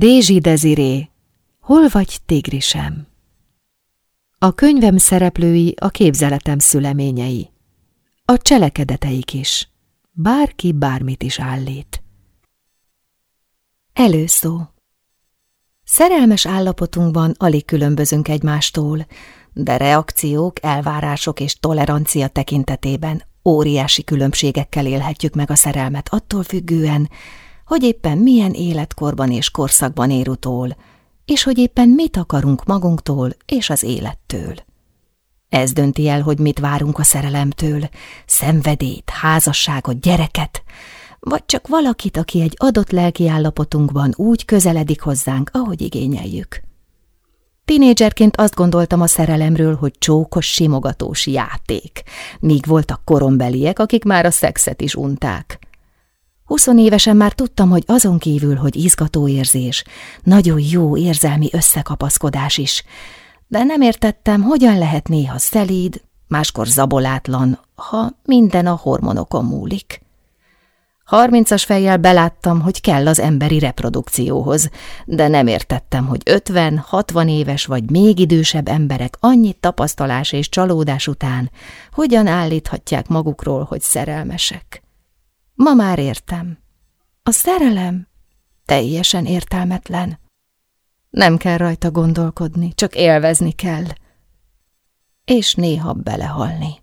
Dézsi Deziré, hol vagy tigrisem? A könyvem szereplői a képzeletem szüleményei. A cselekedeteik is. Bárki bármit is állít. Előszó Szerelmes állapotunkban alig különbözünk egymástól, de reakciók, elvárások és tolerancia tekintetében óriási különbségekkel élhetjük meg a szerelmet attól függően, hogy éppen milyen életkorban és korszakban ér utól, és hogy éppen mit akarunk magunktól és az élettől. Ez dönti el, hogy mit várunk a szerelemtől, szenvedét, házasságot, gyereket, vagy csak valakit, aki egy adott lelki állapotunkban úgy közeledik hozzánk, ahogy igényeljük. Tinédzserként azt gondoltam a szerelemről, hogy csókos, simogatós játék, míg voltak korombeliek, akik már a szexet is unták. Huszonévesen már tudtam, hogy azon kívül, hogy izgató érzés, nagyon jó érzelmi összekapaszkodás is, de nem értettem, hogyan lehet néha szelíd, máskor zabolátlan, ha minden a hormonokon múlik. Harmincas fejjel beláttam, hogy kell az emberi reprodukcióhoz, de nem értettem, hogy ötven, hatvan éves vagy még idősebb emberek annyi tapasztalás és csalódás után hogyan állíthatják magukról, hogy szerelmesek. Ma már értem. A szerelem teljesen értelmetlen. Nem kell rajta gondolkodni, csak élvezni kell. És néha belehalni.